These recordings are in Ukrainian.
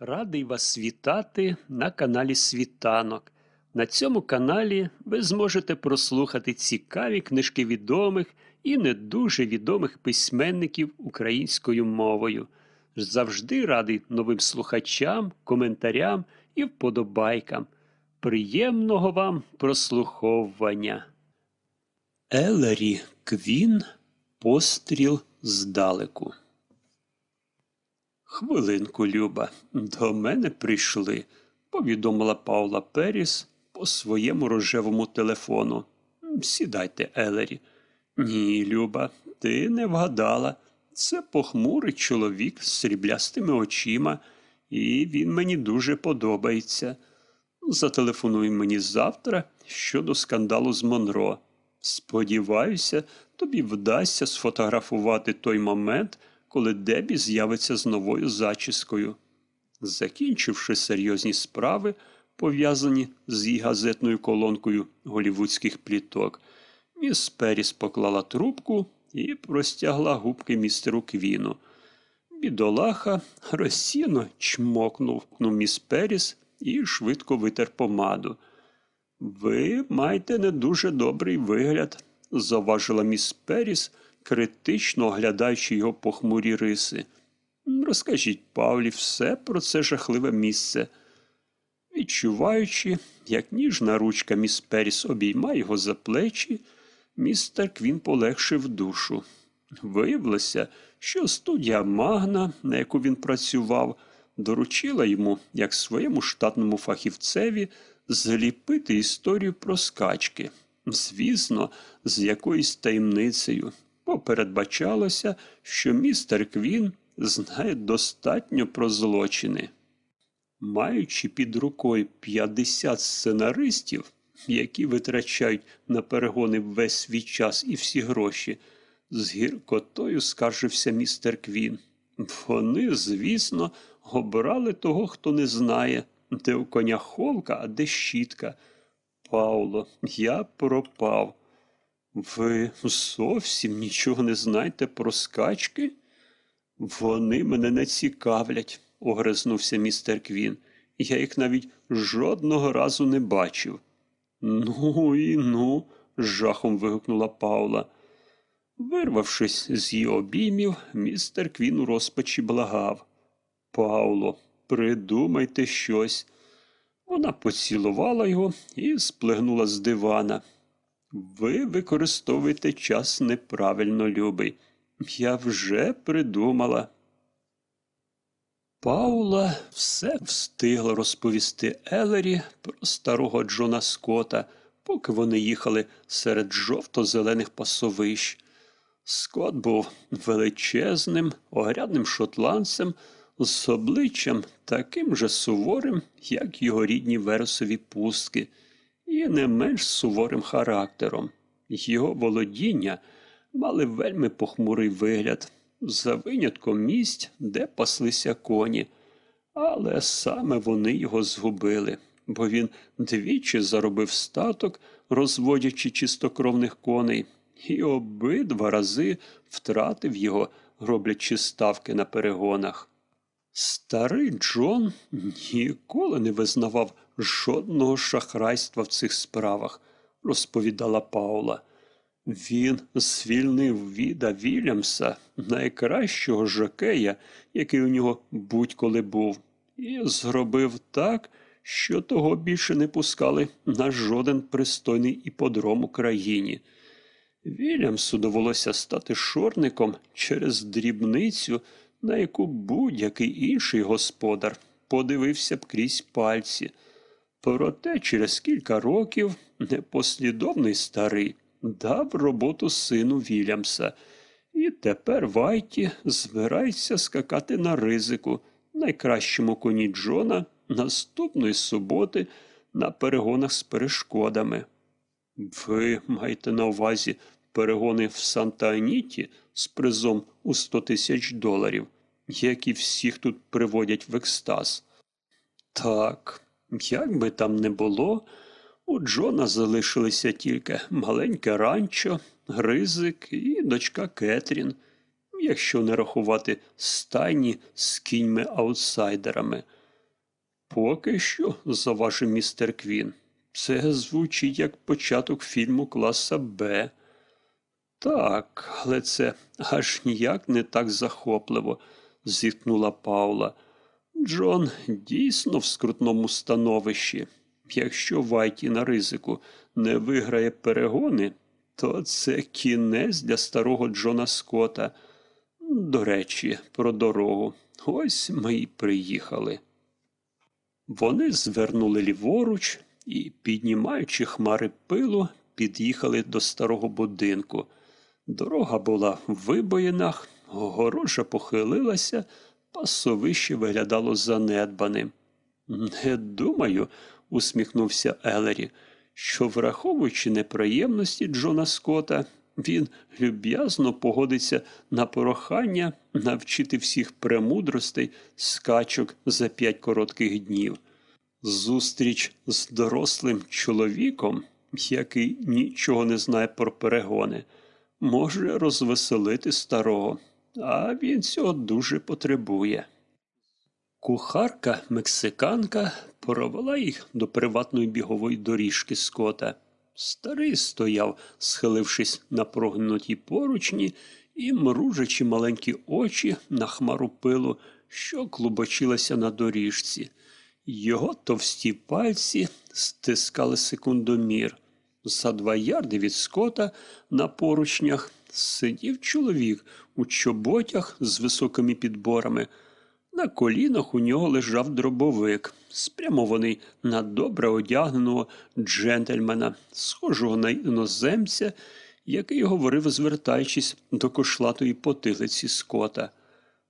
Радий вас вітати на каналі Світанок. На цьому каналі ви зможете прослухати цікаві книжки відомих і не дуже відомих письменників українською мовою. Завжди радий новим слухачам, коментарям і вподобайкам. Приємного вам прослуховування. Елері Квін Постріл здалеку. Хвилинку, Люба, до мене прийшли, повідомила Паула Періс по своєму рожевому телефону. Сідайте, Елері. Ні, Люба, ти не вгадала. Це похмурий чоловік з сріблястими очима, і він мені дуже подобається. Зателефонуй мені завтра щодо скандалу з Монро. Сподіваюся, тобі вдасться сфотографувати той момент, коли Дебі з'явиться з новою зачіскою. Закінчивши серйозні справи, пов'язані з її газетною колонкою голівудських пліток, міс Періс поклала трубку і простягла губки містеру Квіну. Бідолаха розсіно чмокнув міс Періс і швидко витер помаду. Ви маєте не дуже добрий вигляд, заважила міс Періс, критично оглядаючи його похмурі риси. Розкажіть Павлі все про це жахливе місце. Відчуваючи, як ніжна ручка міс Періс обіймає його за плечі, містер Квін полегшив душу. Виявилося, що студія Магна, на яку він працював, доручила йому, як своєму штатному фахівцеві, зліпити історію про скачки. Звісно, з якоюсь таємницею, бо передбачалося, що містер Квін знає достатньо про злочини. Маючи під рукою 50 сценаристів, які витрачають на перегони весь свій час і всі гроші, з гіркотою скаржився містер Квін. Вони, звісно, обрали того, хто не знає, де у коня холка, а де щітка. Пауло, я пропав. Ви зовсім нічого не знаєте про скачки? Вони мене не цікавлять, огризнувся містер Квін. Я їх навіть жодного разу не бачив. Ну і ну, жахом вигукнула Паула. Вирвавшись з її обіймів, містер Квін у розпачі благав. Пауло, придумайте щось. Вона поцілувала його і сплигнула з дивана. Ви використовуєте час неправильно, любий. Я вже придумала. Паула все встигла розповісти Елері про старого Джона Скота, поки вони їхали серед жовто-зелених пасовищ. Скот був величезним, огрядним шотландцем з обличчям таким же суворим, як його рідні вересові пустки, і не менш суворим характером. Його володіння мали вельми похмурий вигляд, за винятком місць, де паслися коні, але саме вони його згубили, бо він двічі заробив статок, розводячи чистокровних коней, і обидва рази втратив його, роблячи ставки на перегонах. Старий Джон ніколи не визнавав жодного шахрайства в цих справах, розповідала Паула. Він звільнив Віда Вільямса, найкращого жокея, який у нього будь-коли був, і зробив так, що того більше не пускали на жоден пристойний іподром Україні. Вільямсу довелося стати шорником через дрібницю, на яку будь-який інший господар подивився б крізь пальці. Проте через кілька років непослідовний старий дав роботу сину Вільямса, і тепер Вайті збирається скакати на ризику, найкращому коні Джона наступної суботи на перегонах з перешкодами. Ви маєте на увазі перегони в Санта-Аніті з призом у 100 тисяч доларів, які всіх тут приводять в екстаз. Так, як би там не було, у Джона залишилися тільки маленьке ранчо, Гризик і дочка Кетрін, якщо не рахувати стайні з кіньми-аутсайдерами. Поки що, заважив містер Квін. Це звучить як початок фільму класа Б. Так, але це аж ніяк не так захопливо, зіткнула Паула. Джон дійсно в скрутному становищі. Якщо Вайті на ризику не виграє перегони, то це кінець для старого Джона Скотта. До речі, про дорогу. Ось ми й приїхали. Вони звернули ліворуч і, піднімаючи хмари пилу, під'їхали до старого будинку. Дорога була в вибоїнах, огорожа похилилася, пасовище виглядало занедбаним. Не думаю, усміхнувся Елері, що, враховуючи неприємності Джона Скотта, він люб'язно погодиться на прохання навчити всіх премудростей скачок за п'ять коротких днів. Зустріч з дорослим чоловіком, який нічого не знає про перегони, може розвеселити старого, а він цього дуже потребує. Кухарка мексиканка провела їх до приватної бігової доріжки скота. Старий стояв, схилившись на прогнутій поручні і мружачи маленькі очі на хмару пилу, що клубочилася на доріжці. Його товсті пальці стискали секундомір. За два ярди від скота на поручнях сидів чоловік у чоботях з високими підборами. На колінах у нього лежав дробовик, спрямований на добре одягненого джентльмена, схожого на іноземця, який говорив, звертаючись до кошлатої потилиці скота.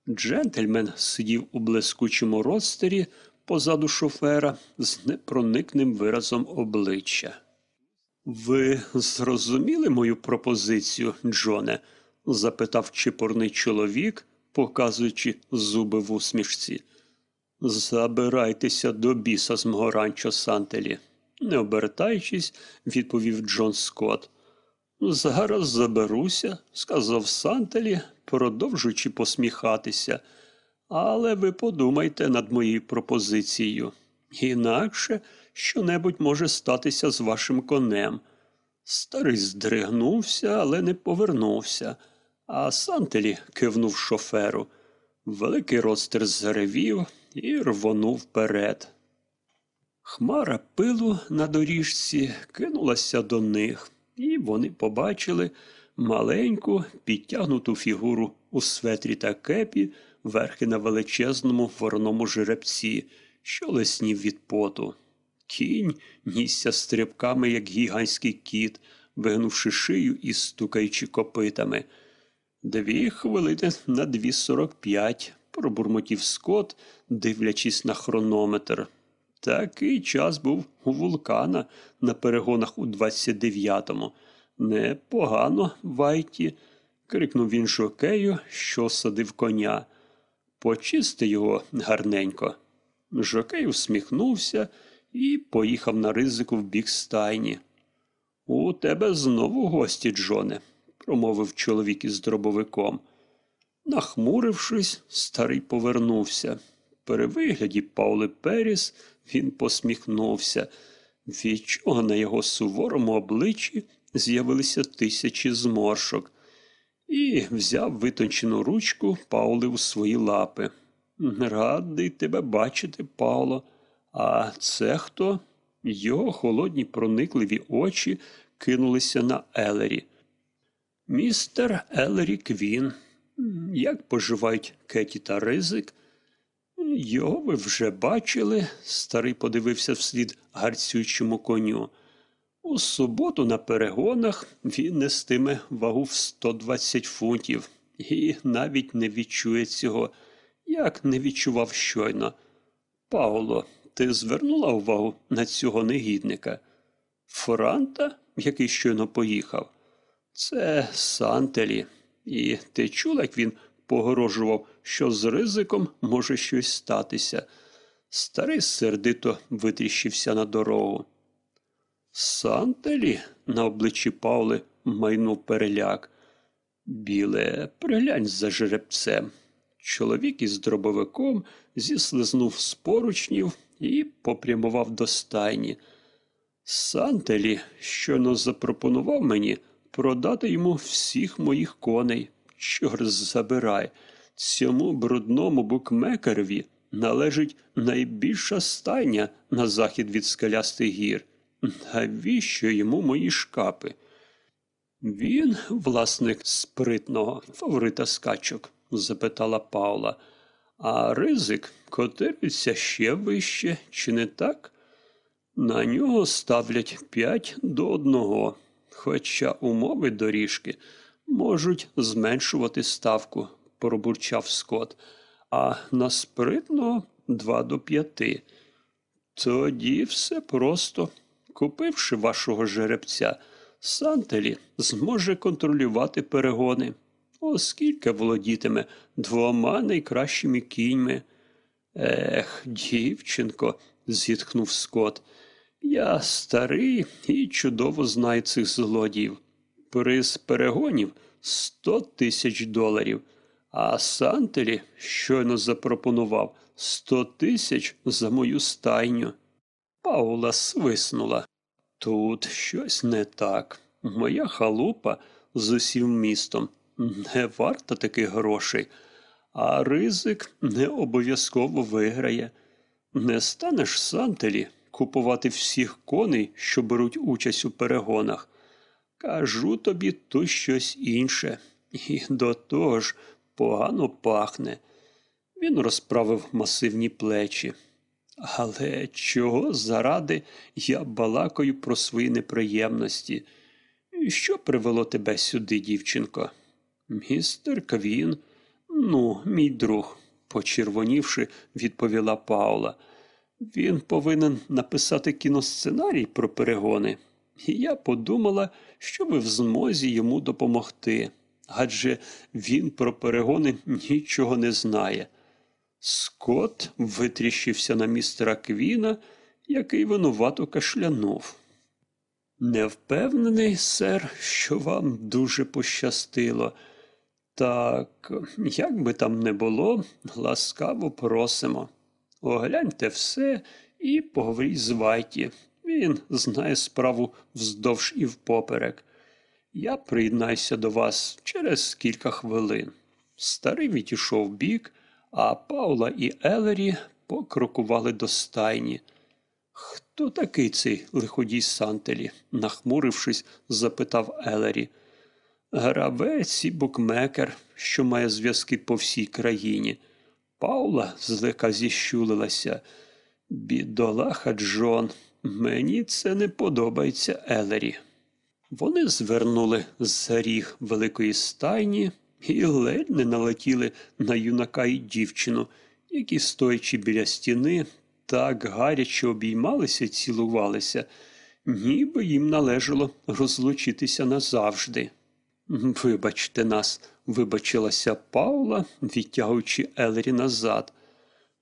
Джентльмен сидів у блискучому родстері позаду шофера з непроникним виразом обличчя. Ви зрозуміли мою пропозицію, Джоне? запитав чепурний чоловік, показуючи зуби в усмішці. Забирайтеся до біса з мого ранчо Сантелі, не обертаючись, відповів Джон Скотт. Зараз заберуся, сказав Сантелі, продовжуючи посміхатися. Але ви подумайте над моєю пропозицією. Інакше що-небудь може статися з вашим конем. Старий здригнувся, але не повернувся, а Сантелі кивнув шоферу. Великий ростер заревів і рвонув вперед. Хмара пилу на доріжці кинулася до них, і вони побачили маленьку підтягнуту фігуру у светрі та кепі, верхи на величезному вороному жеребці, що леснів від поту. Кінь нісся стрибками, як гігантський кіт, вигнувши шию і стукаючи копитами. Дві хвилини на дві сорок п'ять, пробурмотів Скот, дивлячись на хронометр. Такий час був у вулкана на перегонах у 29-му. Непогано, Вайті, крикнув він жокею, що садив коня. Почисти його гарненько. Жокей усміхнувся і поїхав на ризику в бік стайні. У тебе знову гості, Джоне, промовив чоловік із дробовиком. Нахмурившись, старий повернувся. При вигляді Паули Періс він посміхнувся, від чого на його суворому обличчі з'явилися тисячі зморшок, і взяв витончену ручку Паули у свої лапи. Радий тебе бачити, Пауло. А це хто? Його холодні проникливі очі кинулися на Елері. Містер Елері Квін. Як поживають Кеті та Ризик? Його ви вже бачили, старий подивився вслід гарцючому коню. У суботу на перегонах він нестиме вагу в 120 фунтів і навіть не відчує цього, як не відчував щойно. Пауло, ти звернула увагу на цього негідника? Франта, який щойно поїхав? Це Сантелі. І ти чула, як він погрожував, що з ризиком може щось статися. Старий сердито витріщився на дорогу. Сантелі на обличчі Павли майнув переляк. Біле, приглянь за жеребцем. Чоловік із дробовиком зіслизнув з поручнів і попрямував до стайні. Сантелі щойно запропонував мені продати йому всіх моїх коней. Чорт забирай, цьому брудному букмекерові належить найбільша стайня на захід від скелястих гір. Навіщо йому мої шкапи? Він, власник спритного фаворита скачок, запитала Паула. А ризик котирується ще вище, чи не так? На нього ставлять п'ять до одного, хоча умови доріжки можуть зменшувати ставку, пробурчав Скот, а на спритного два до п'яти. Тоді все просто. Купивши вашого жеребця, Сантелі зможе контролювати перегони, оскільки володітиме двома найкращими кіньми. Ех, дівчинко, зітхнув Скот, я старий і чудово знаю цих злодіїв. Приз перегонів сто тисяч доларів, а Сантелі щойно запропонував сто тисяч за мою стайню. Паула свиснула. Тут щось не так. Моя халупа з усім містом не варта таких грошей, а ризик не обов'язково виграє. Не станеш Сантелі купувати всіх коней, що беруть участь у перегонах. Кажу тобі то щось інше, і до того ж погано пахне. Він розправив масивні плечі. Але чого заради я балакаю про свої неприємності? Що привело тебе сюди, дівчинко? Містер Квін, ну, мій друг, почервонівши, відповіла Паула. Він повинен написати кіносценарій про перегони. І я подумала, що ви в змозі йому допомогти, адже він про перегони нічого не знає. Скот витріщився на містера Квіна, який винувато кашлянув. Не впевнений, сер, що вам дуже пощастило. Так, як би там не було, ласкаво просимо. Огляньте все і поговоріть з Вайті. Він знає справу вздовж і впоперек. Я приєднаюся до вас через кілька хвилин. Старий відійшов бік, а Паула і Елері покрокували до стайні. Хто такий цей лиходій Сантелі? нахмурившись, запитав Елері. Гравець і букмекер, що має зв'язки по всій країні. Паула злика зіщулилася. Бідолаха Джон, мені це не подобається Елері. Вони звернули з ріг великої стайні і ледь не налетіли на юнака і дівчину, які, стоячи біля стіни, так гаряче обіймалися і цілувалися, ніби їм належало розлучитися назавжди. Вибачте нас, вибачилася Паула, відтягуючи Елері назад.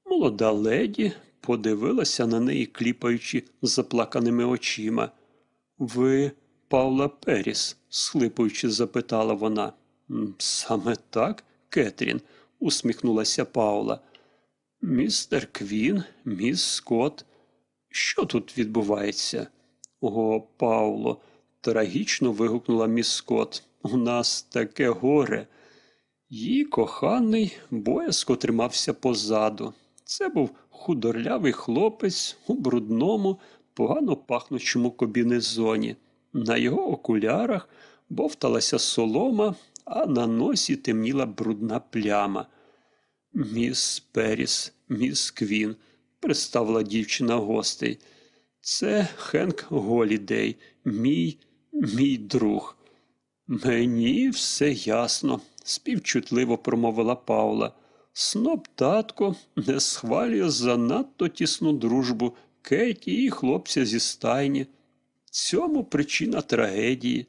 Молода леді подивилася на неї, кліпаючи заплаканими очима. Ви, Паула Періс, схлипуючи, запитала вона. Саме так, Кетрін, усміхнулася Паула. Містер Квін, міс Скотт. Що тут відбувається? О, Пауло, трагічно вигукнула міс Скотт. У нас таке горе. Її коханий боязко тримався позаду. Це був худорлявий хлопець у брудному, погано пахнучому кобінезоні. На його окулярах бовталася солома, а на носі темніла брудна пляма. Міс Періс, міс Квін, представила дівчина гостей. Це Хенк Голідей, мій, мій друг. Мені все ясно, співчутливо промовила Паула. Сноб татко не схвалює занадто тісну дружбу Кеті і хлопця зі стайні. Цьому причина трагедії.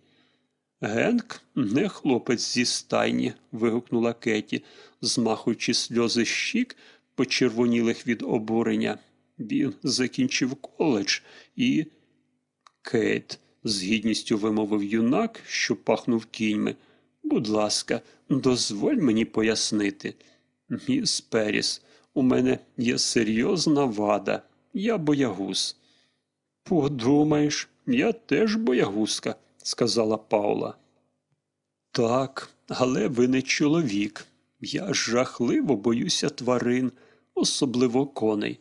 Генк не хлопець зі стайні, вигукнула Кеті, змахуючи сльози щік, почервонілих від обурення. Він закінчив коледж і. Кейт, з гідністю вимовив юнак, що пахнув кіньми. Будь ласка, дозволь мені пояснити. Міс Періс, у мене є серйозна вада. я боягуз. Подумаєш, я теж боягузка, сказала Паула. Так, але ви не чоловік. Я жахливо боюся тварин, особливо коней.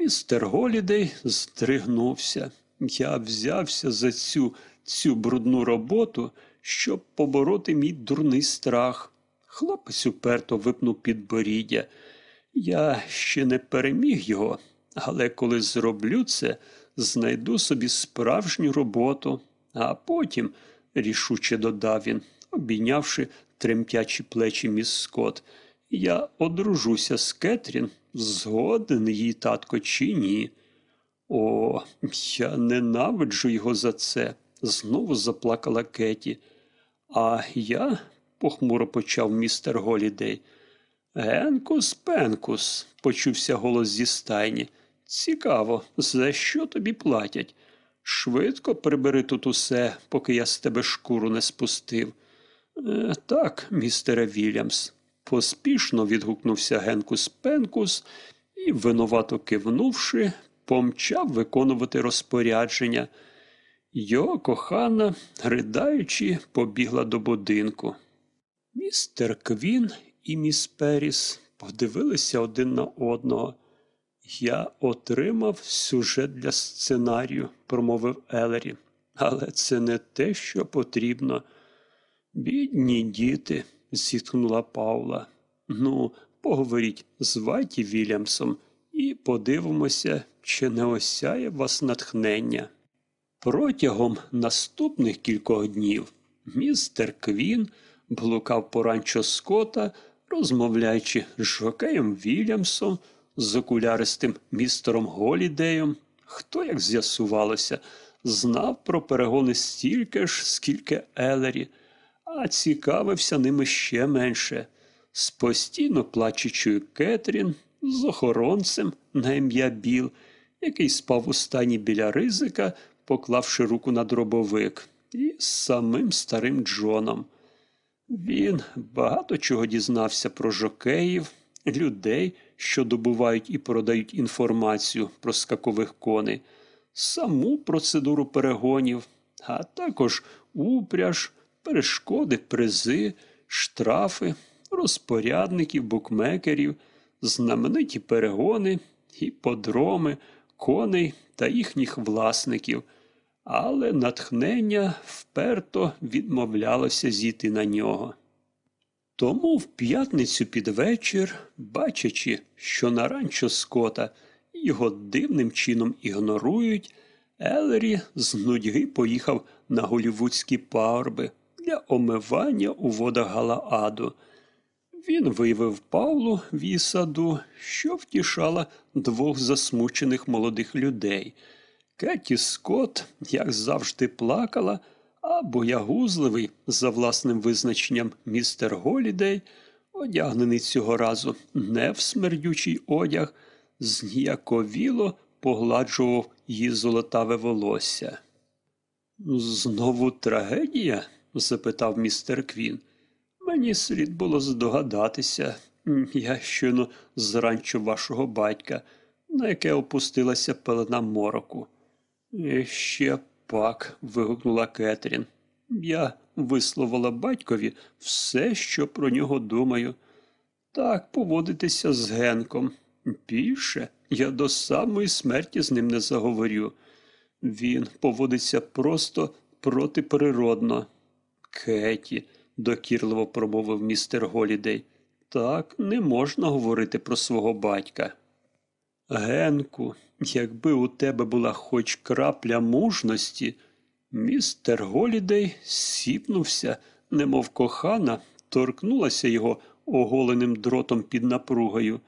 Містер Голідей здригнувся. Я взявся за цю, цю брудну роботу, щоб побороти мій дурний страх. Хлопець уперто випнув підборіддя. Я ще не переміг його, але коли зроблю це, знайду собі справжню роботу, а потім, рішуче додав він, обійнявши тремтячі плечі міс Скотт, я одружуся з Кетрін, згоден її татко чи ні. О, я ненавиджу його за це, знову заплакала Кеті. А я, похмуро почав містер Голідей. Генкус Пенкус, почувся голос зі стайні. Цікаво, за що тобі платять? Швидко прибери тут усе, поки я з тебе шкуру не спустив. Е, так, містере Вільямс, поспішно відгукнувся Генкус Пенкус і, винувато кивнувши, помчав виконувати розпорядження. Його кохана, ридаючи, побігла до будинку. Містер Квін і міс Періс подивилися один на одного. Я отримав сюжет для сценарію, промовив Елері, але це не те, що потрібно. Бідні діти, зітхнула Паула. Ну, поговоріть з Вайті Вільямсом і подивимося, чи не осяє вас натхнення. Протягом наступних кількох днів містер Квін блукав по ранчо Скота, розмовляючи з Жокеєм Вільямсом, з окуляристим містером Голідеєм. Хто, як з'ясувалося, знав про перегони стільки ж, скільки Елері, а цікавився ними ще менше. З постійно плачучою Кетрін, з охоронцем на ім'я Біл, який спав у стані біля ризика, поклавши руку на дробовик, і з самим старим Джоном. Він багато чого дізнався про жокеїв, людей, що добувають і продають інформацію про скакових коней, саму процедуру перегонів, а також упряж, перешкоди, призи, штрафи, розпорядників, букмекерів, знамениті перегони, іподроми, коней та їхніх власників. Але натхнення вперто відмовлялося зійти на нього. Тому в п'ятницю під вечір, бачачи, що на ранчо Скота його дивним чином ігнорують, Елері з нудьги поїхав на голівудські пагорби для омивання у водах Галааду. Він виявив Павлу в її саду, що втішала двох засмучених молодих людей. Кеті Скотт, як завжди, плакала, а боягузливий, за власним визначенням, містер Голідей, одягнений цього разу не в смердючий одяг, зніяковіло погладжував її золотаве волосся. Знову трагедія? запитав містер Квін. Мені слід було здогадатися. Я щойно зранчу вашого батька, на яке опустилася пелена мороку. «І Ще пак. вигукнула Кетрін. Я висловила батькові все, що про нього думаю. Так поводитися з Генком. Більше я до самої смерті з ним не заговорю. Він поводиться просто протиприродно. Кеті, докірливо промовив містер Голідей, так не можна говорити про свого батька. Генку, якби у тебе була хоч крапля мужності, містер Голідей сіпнувся, немов кохана, торкнулася його оголеним дротом під напругою.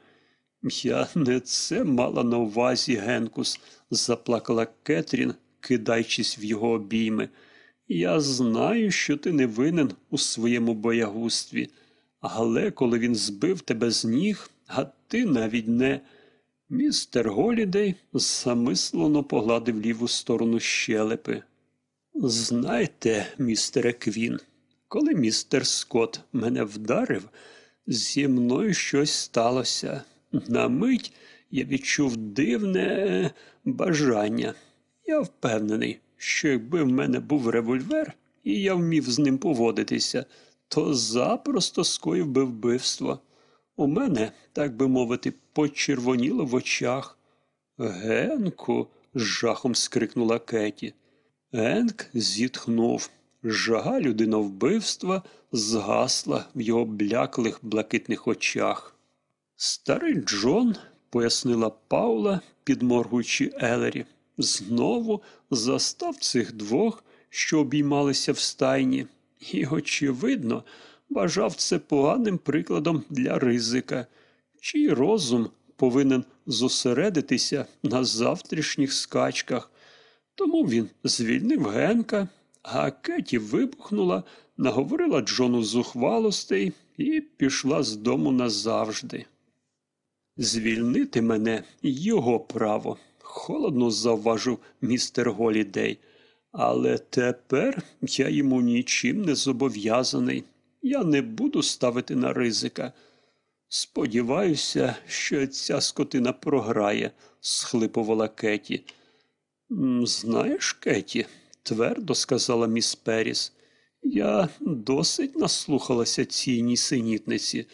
Я не це мала на увазі, Генкус, заплакала Кетрін, кидаючись в його обійми. Я знаю, що ти не винен у своєму боягустві, але коли він збив тебе з ніг, а ти навіть не. Містер Голідей замислено погладив ліву сторону щелепи. Знайте, містере Квін, коли містер Скотт мене вдарив, зі мною щось сталося. На мить я відчув дивне е, бажання. Я впевнений, що якби в мене був револьвер, і я вмів з ним поводитися, то запросто скоїв би вбивство. У мене, так би мовити, почервоніло в очах. Генку. з жахом скрикнула Кеті. Енк зітхнув. Жага людиновбивства згасла в його бляклих блакитних очах. Старий Джон, пояснила Паула, підморгуючи Елері, знову застав цих двох, що обіймалися в стайні, і, очевидно, вважав це поганим прикладом для ризика, чий розум повинен зосередитися на завтрашніх скачках. Тому він звільнив Генка, а Кеті вибухнула, наговорила Джону зухвалостей і пішла з дому назавжди. Звільнити мене його право, холодно завважив містер Голідей. Але тепер я йому нічим не зобов'язаний. Я не буду ставити на ризика. Сподіваюся, що ця скотина програє, схлипувала Кеті. Знаєш, Кеті, твердо сказала міс Періс, я досить наслухалася цій нісенітниці.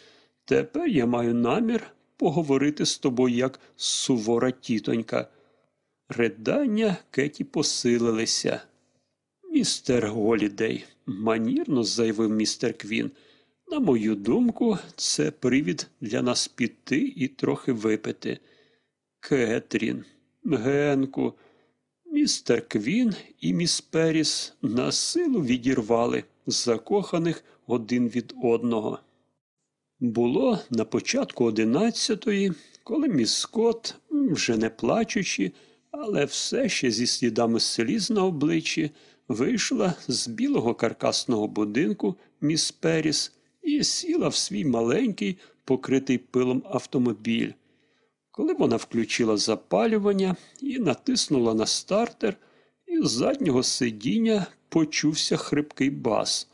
Тепер я маю намір поговорити з тобою як сувора тітонька. Ридання Кеті посилилися. Містер Голідей, манірно заявив містер Квін. На мою думку, це привід для нас піти і трохи випити. Кетрін, Генку, містер Квін і міс Періс на силу відірвали закоханих один від одного. Було на початку одинадцятої, коли міс Скотт, вже не плачучи, але все ще зі слідами сліз на обличчі, вийшла з білого каркасного будинку міс Періс і сіла в свій маленький, покритий пилом автомобіль. Коли вона включила запалювання і натиснула на стартер, із заднього сидіння почувся хрипкий бас.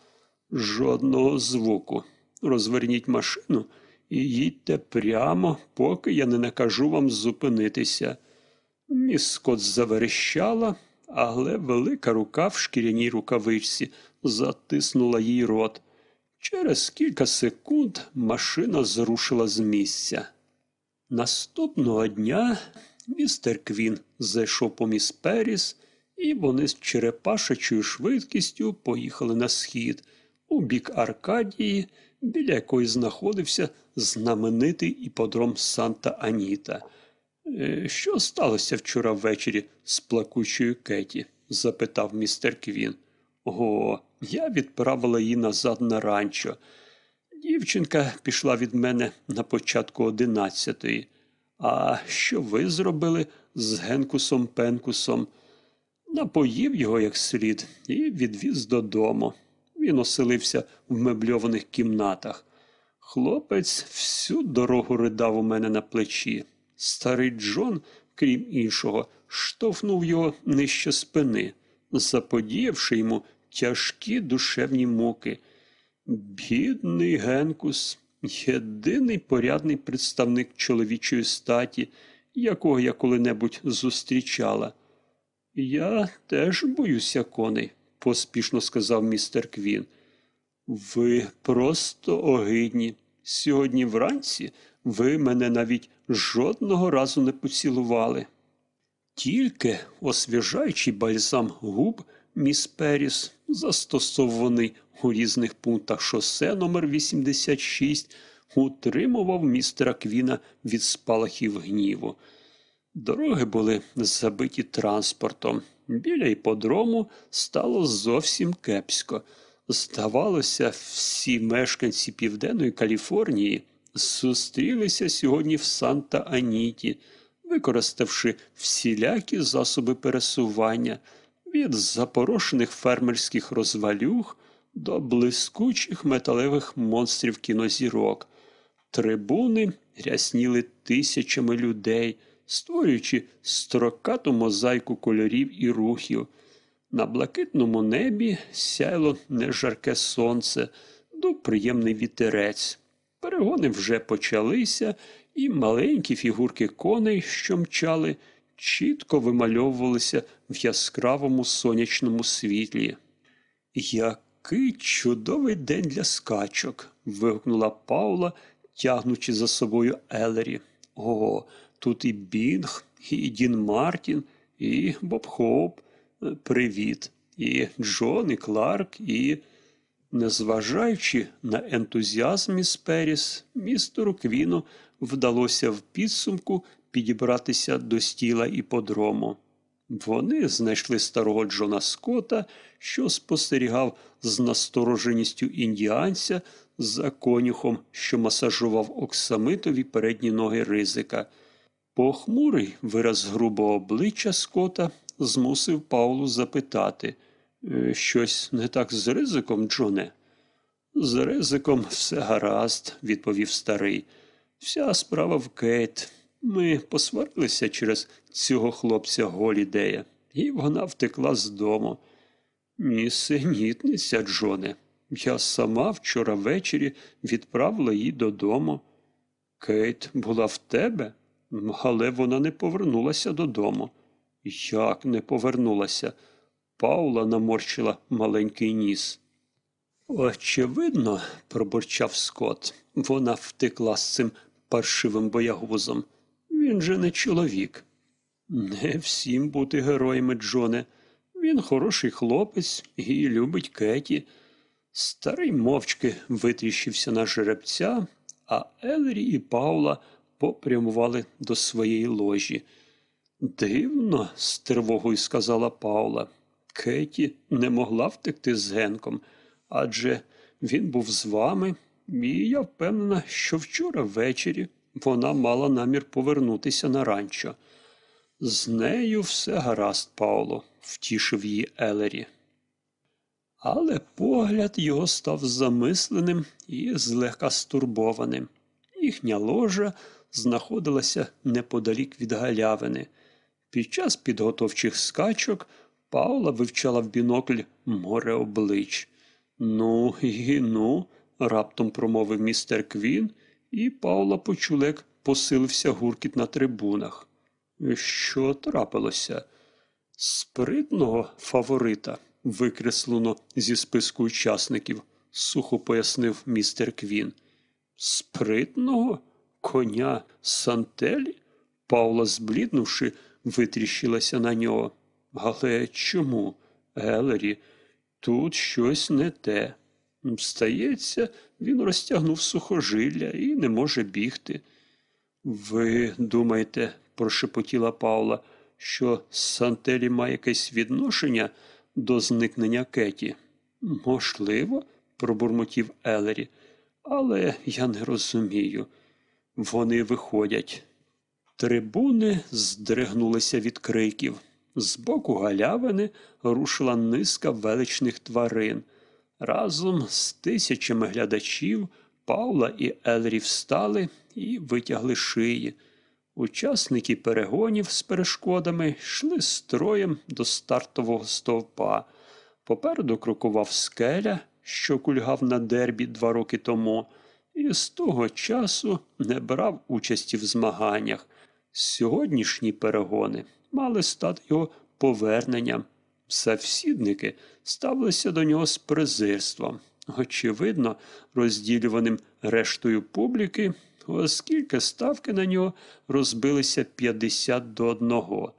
Жодного звуку. Розверніть машину і їдьте прямо, поки я не накажу вам зупинитися. Міс Скотт заверещала, але велика рука в шкіряній рукавичці затиснула їй рот. Через кілька секунд машина зрушила з місця. Наступного дня містер Квін зайшов по міс Періс, і вони з черепашечою швидкістю поїхали на схід, у бік Аркадії, біля якої знаходився знаменитий іподром Санта Аніта. «Е, Що сталося вчора ввечері з плакучою Кеті? запитав містер Квін. О, я відправила її назад на ранчо. Дівчинка пішла від мене на початку одинадцятої. А що ви зробили з Генкусом Пенкусом? Напоїв його як слід і відвіз додому. Він оселився в мебльованих кімнатах. Хлопець всю дорогу ридав у мене на плечі. Старий Джон, крім іншого, штовхнув його нижче спини, заподіявши йому тяжкі душевні муки. Бідний Генкус, єдиний порядний представник чоловічої статі, якого я коли-небудь зустрічала. Я теж боюся коней, поспішно сказав містер Квін. Ви просто огидні. Сьогодні вранці ви мене навіть жодного разу не поцілували. Тільки освіжаючий бальзам губ міс Періс, застосований у різних пунктах шосе номер 86 утримував містера Квіна від спалахів гніву. Дороги були забиті транспортом. Біля іподрому стало зовсім кепсько. Здавалося, всі мешканці Південної Каліфорнії зустрілися сьогодні в Санта Аніті, використавши всілякі засоби пересування від запорошених фермерських розвалюх до блискучих металевих монстрів кінозірок. Трибуни рясніли тисячами людей, створюючи строкату мозаїку кольорів і рухів. На блакитному небі сяйло нежарке сонце, дув приємний вітерець. Перегони вже почалися, і маленькі фігурки коней, що мчали, чітко вимальовувалися в яскравому сонячному світлі. Який чудовий день для скачок. вигукнула Паула, тягнучи за собою Елері. О, тут і Бінг, і Дін Мартін, і Боб Хоуп. Привіт, і Джон, і Кларк, і. Незважаючи на ентузіазм міс Періс, містеру Квіну вдалося в підсумку підібратися до стіла іподрому. Вони знайшли старого Джона Скотта, що спостерігав з настороженістю індіанця за конюхом, що масажував оксамитові передні ноги ризика. Похмурий вираз грубого обличчя Скота змусив Паулу запитати «Е, щось не так з ризиком, Джоне? З ризиком все гаразд, відповів старий. Вся справа в Кейт. Ми посварилися через цього хлопця Голідея, і вона втекла з дому. Нісенітниця, Джоне. Я сама вчора ввечері відправила її додому. Кейт була в тебе, але вона не повернулася додому. Як не повернулася? Паула наморщила маленький ніс. Очевидно, пробурчав Скот, вона втекла з цим паршивим боягузом. Він же не чоловік. Не всім бути героями, Джоне. Він хороший хлопець і любить Кеті. Старий мовчки витріщився на жеребця, а Елері і Паула попрямували до своєї ложі. Дивно, з тривогою сказала Паула. Кеті не могла втекти з Генком, адже він був з вами, і я впевнена, що вчора ввечері вона мала намір повернутися на ранчо. З нею все гаразд, Пауло, втішив її Елері. Але погляд його став замисленим і злегка стурбованим. Їхня ложа знаходилася неподалік від галявини. Під час підготовчих скачок Паула вивчала в бінокль море облич. Ну і ну, раптом промовив містер Квін, і Паула почула, як посилився гуркіт на трибунах. Що трапилося? Спритного фаворита викреслено зі списку учасників, сухо пояснив містер Квін. Спритного? Коня Сантелі? Паула, збліднувши, витріщилася на нього. Але чому, Гелері, тут щось не те. Стається, він розтягнув сухожилля і не може бігти. Ви думаєте, прошепотіла Паула, що Сантелі має якесь відношення до зникнення Кеті? Можливо, пробурмотів Елері, але я не розумію. Вони виходять. Трибуни здригнулися від криків. З боку галявини рушила низка величних тварин. Разом з тисячами глядачів Паула і Елрі встали і витягли шиї. Учасники перегонів з перешкодами йшли строєм до стартового стовпа. Попереду крокував скеля, що кульгав на дербі два роки тому, і з того часу не брав участі в змаганнях. Сьогоднішні перегони мали стати його поверненням. Завсідники ставилися до нього з презирством, очевидно, розділюваним рештою публіки, оскільки ставки на нього розбилися 50 до одного.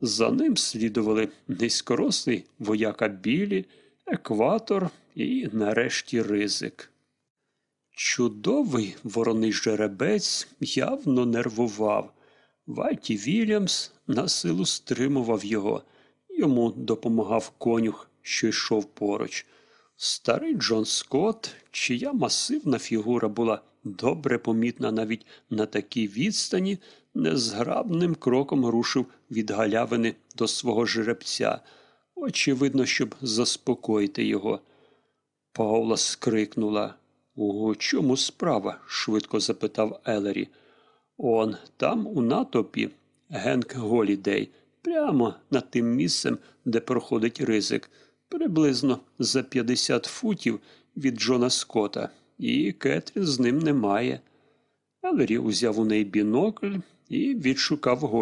За ним слідували низькорослий вояка білі, екватор і, нарешті, ризик. Чудовий вороний жеребець явно нервував. Вайті Вільямс на силу стримував його. Йому допомагав конюх, що йшов поруч. Старий Джон Скотт, чия масивна фігура була добре помітна навіть на такій відстані, незграбним кроком рушив від галявини до свого жеребця, очевидно, щоб заспокоїти його. Паула скрикнула. У чому справа? швидко запитав Елері. Он там, у натопі, Генк Голідей, прямо над тим місцем, де проходить ризик, приблизно за 50 футів від Джона Скота, і Кетрін з ним немає. Елері узяв у неї бінокль і відшукав